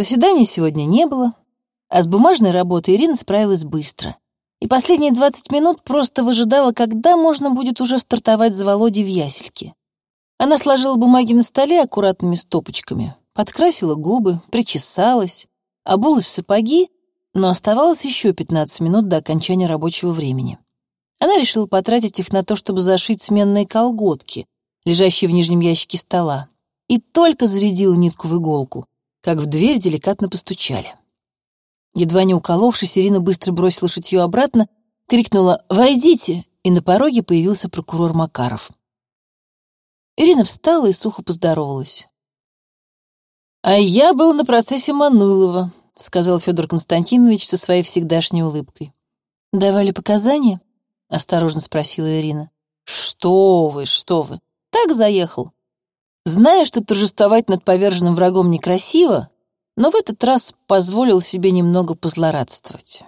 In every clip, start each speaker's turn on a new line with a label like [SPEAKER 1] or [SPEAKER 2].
[SPEAKER 1] Заседания сегодня не было, а с бумажной работой Ирина справилась быстро. И последние 20 минут просто выжидала, когда можно будет уже стартовать за Володей в ясельке. Она сложила бумаги на столе аккуратными стопочками, подкрасила губы, причесалась, обулась в сапоги, но оставалось еще 15 минут до окончания рабочего времени. Она решила потратить их на то, чтобы зашить сменные колготки, лежащие в нижнем ящике стола, и только зарядила нитку в иголку, как в дверь деликатно постучали. Едва не уколовшись, Ирина быстро бросила шитье обратно, крикнула «Войдите!» и на пороге появился прокурор Макаров. Ирина встала и сухо поздоровалась. «А я был на процессе Мануйлова», — сказал Федор Константинович со своей всегдашней улыбкой. «Давали показания?» — осторожно спросила Ирина. «Что вы, что вы! Так заехал. Зная, что торжествовать над поверженным врагом некрасиво, но в этот раз позволил себе немного позлорадствовать.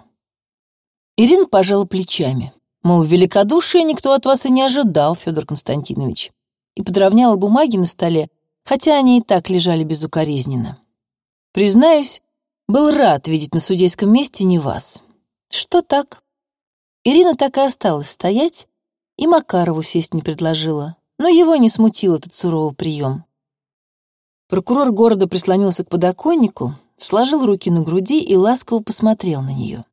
[SPEAKER 1] Ирина пожала плечами, мол, великодушие никто от вас и не ожидал, Федор Константинович, и подровняла бумаги на столе, хотя они и так лежали безукоризненно. Признаюсь, был рад видеть на судейском месте не вас. Что так? Ирина так и осталась стоять, и Макарову сесть не предложила, но его не смутил этот суровый прием. Прокурор города прислонился к подоконнику, сложил руки на груди и ласково посмотрел на нее.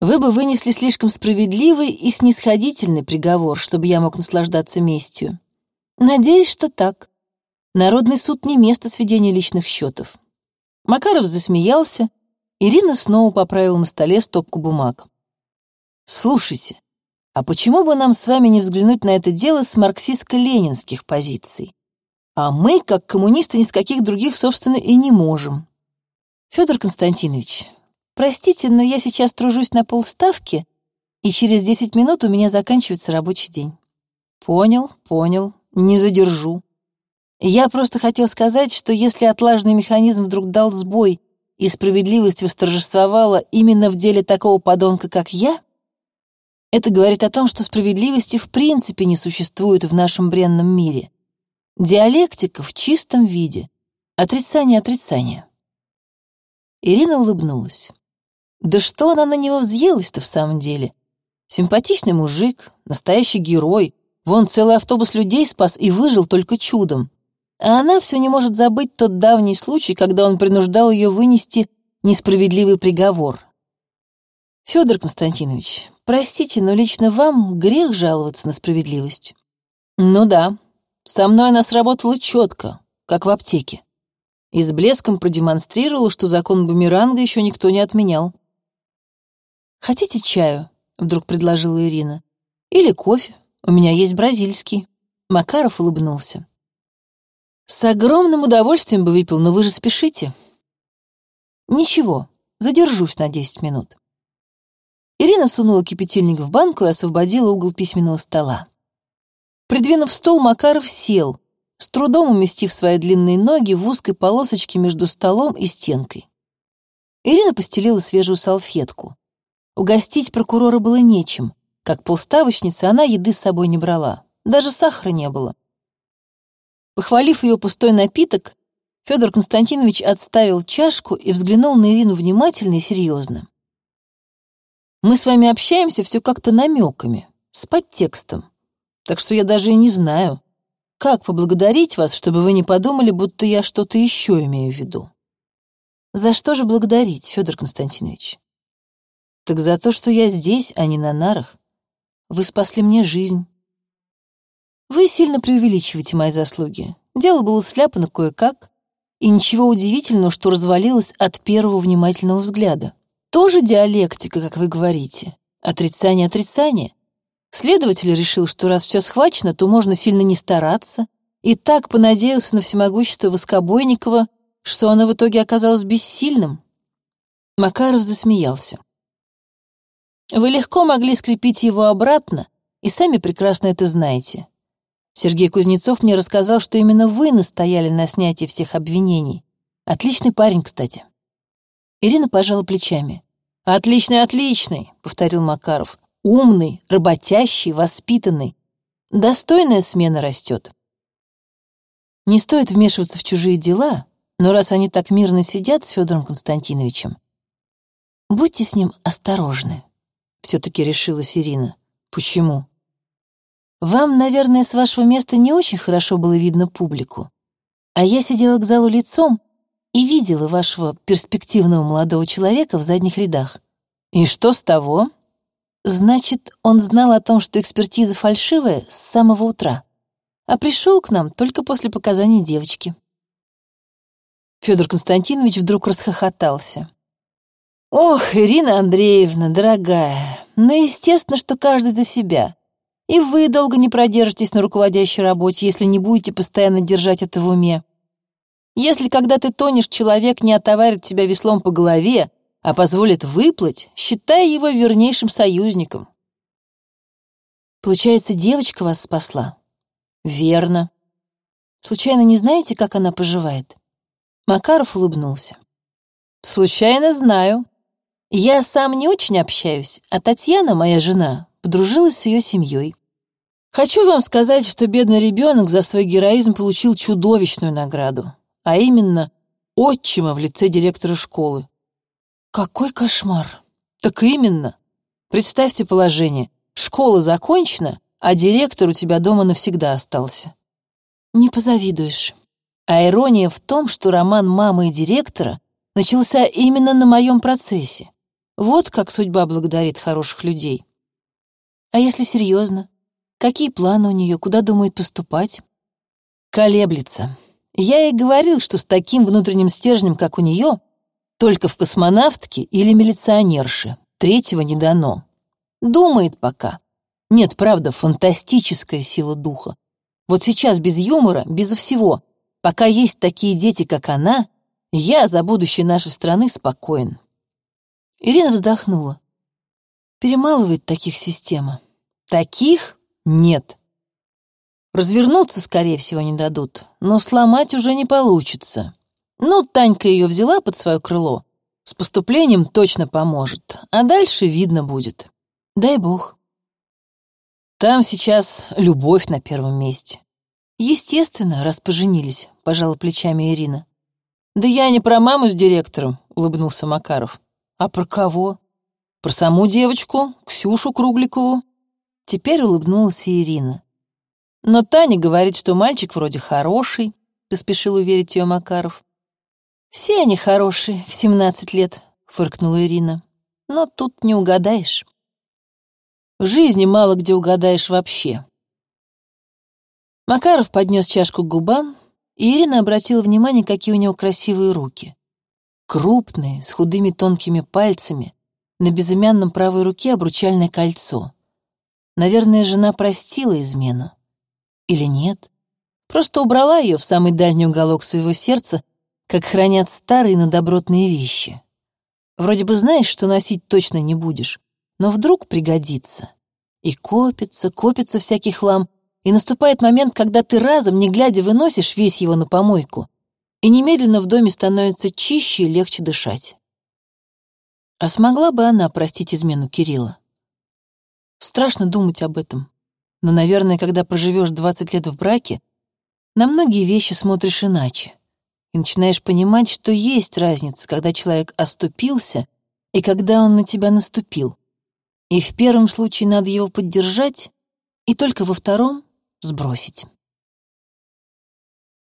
[SPEAKER 1] «Вы бы вынесли слишком справедливый и снисходительный приговор, чтобы я мог наслаждаться местью. Надеюсь, что так. Народный суд не место сведения личных счетов». Макаров засмеялся, Ирина снова поправила на столе стопку бумаг. «Слушайте, а почему бы нам с вами не взглянуть на это дело с марксистско-ленинских позиций? А мы, как коммунисты, ни с каких других, собственно, и не можем. Федор Константинович, простите, но я сейчас тружусь на полставки, и через 10 минут у меня заканчивается рабочий день. Понял, понял, не задержу. Я просто хотел сказать, что если отлаженный механизм вдруг дал сбой и справедливость восторжествовала именно в деле такого подонка, как я, это говорит о том, что справедливости в принципе не существует в нашем бренном мире. Диалектика в чистом виде. Отрицание отрицания. Ирина улыбнулась. Да что она на него взъелась-то в самом деле? Симпатичный мужик, настоящий герой. Вон целый автобус людей спас и выжил только чудом. А она все не может забыть тот давний случай, когда он принуждал ее вынести несправедливый приговор. Федор Константинович, простите, но лично вам грех жаловаться на справедливость. Ну да, со мной она сработала четко, как в аптеке. И с блеском продемонстрировала, что закон бумеранга еще никто не отменял. «Хотите чаю?» — вдруг предложила Ирина. «Или кофе? У меня есть бразильский». Макаров улыбнулся. «С огромным удовольствием бы выпил, но вы же спешите». «Ничего, задержусь на десять минут». Ирина сунула кипятильник в банку и освободила угол письменного стола. Придвинув стол, Макаров сел, с трудом уместив свои длинные ноги в узкой полосочке между столом и стенкой. Ирина постелила свежую салфетку. Угостить прокурора было нечем. Как полставочница она еды с собой не брала. Даже сахара не было. Похвалив ее пустой напиток, Федор Константинович отставил чашку и взглянул на Ирину внимательно и серьезно. «Мы с вами общаемся все как-то намеками, с подтекстом. Так что я даже и не знаю, как поблагодарить вас, чтобы вы не подумали, будто я что-то еще имею в виду. За что же благодарить, Федор Константинович? Так за то, что я здесь, а не на нарах. Вы спасли мне жизнь. Вы сильно преувеличиваете мои заслуги. Дело было сляпано кое-как, и ничего удивительного, что развалилось от первого внимательного взгляда. Тоже диалектика, как вы говорите. Отрицание отрицание. Следователь решил, что раз все схвачено, то можно сильно не стараться, и так понадеялся на всемогущество Воскобойникова, что оно в итоге оказалось бессильным. Макаров засмеялся. Вы легко могли скрепить его обратно, и сами прекрасно это знаете. Сергей Кузнецов мне рассказал, что именно вы настояли на снятии всех обвинений. Отличный парень, кстати. Ирина пожала плечами. «Отличный, отличный», — повторил Макаров. Умный, работящий, воспитанный. Достойная смена растет. Не стоит вмешиваться в чужие дела, Но раз они так мирно сидят с Федором Константиновичем, будьте с ним осторожны, все-таки решилась Ирина. Почему? Вам, наверное, с вашего места не очень хорошо было видно публику. А я сидела к залу лицом и видела вашего перспективного молодого человека в задних рядах. И что с того? Значит, он знал о том, что экспертиза фальшивая с самого утра, а пришел к нам только после показаний девочки. Федор Константинович вдруг расхохотался. «Ох, Ирина Андреевна, дорогая, ну, естественно, что каждый за себя. И вы долго не продержитесь на руководящей работе, если не будете постоянно держать это в уме. Если, когда ты тонешь, человек не отоварит тебя веслом по голове, а позволит выплыть, считай его вернейшим союзником. Получается, девочка вас спасла? Верно. Случайно не знаете, как она поживает? Макаров улыбнулся. Случайно знаю. Я сам не очень общаюсь, а Татьяна, моя жена, подружилась с ее семьей. Хочу вам сказать, что бедный ребенок за свой героизм получил чудовищную награду, а именно отчима в лице директора школы. Какой кошмар! Так именно. Представьте положение. Школа закончена, а директор у тебя дома навсегда остался. Не позавидуешь. А ирония в том, что роман мамы и директора начался именно на моем процессе. Вот как судьба благодарит хороших людей. А если серьезно? Какие планы у нее, куда думает поступать? Колеблется. Я ей говорил, что с таким внутренним стержнем, как у нее, только в космонавтке или милиционерше. Третьего не дано. Думает пока. Нет, правда, фантастическая сила духа. Вот сейчас без юмора, безо всего. Пока есть такие дети, как она, я за будущее нашей страны спокоен. Ирина вздохнула. Перемалывает таких система. Таких нет. Развернуться, скорее всего, не дадут, но сломать уже не получится. Ну, Танька ее взяла под свое крыло. С поступлением точно поможет, а дальше видно будет. Дай бог. Там сейчас любовь на первом месте. Естественно, раз поженились, пожала плечами Ирина. Да я не про маму с директором, улыбнулся Макаров. А про кого? Про саму девочку, Ксюшу Кругликову. Теперь улыбнулась Ирина. Но Таня говорит, что мальчик вроде хороший, поспешил уверить ее Макаров. «Все они хорошие в семнадцать лет», — фыркнула Ирина. «Но тут не угадаешь. В жизни мало где угадаешь вообще». Макаров поднес чашку к губам, и Ирина обратила внимание, какие у него красивые руки. Крупные, с худыми тонкими пальцами, на безымянном правой руке обручальное кольцо. Наверное, жена простила измену. Или нет? Просто убрала ее в самый дальний уголок своего сердца как хранят старые, но добротные вещи. Вроде бы знаешь, что носить точно не будешь, но вдруг пригодится. И копится, копится всякий хлам, и наступает момент, когда ты разом, не глядя, выносишь весь его на помойку, и немедленно в доме становится чище и легче дышать. А смогла бы она простить измену Кирилла? Страшно думать об этом. Но, наверное, когда проживешь 20 лет в браке, на многие вещи смотришь иначе и начинаешь понимать, что есть разница, когда человек оступился и когда он на тебя наступил. И в первом случае надо его поддержать, и только во втором — сбросить.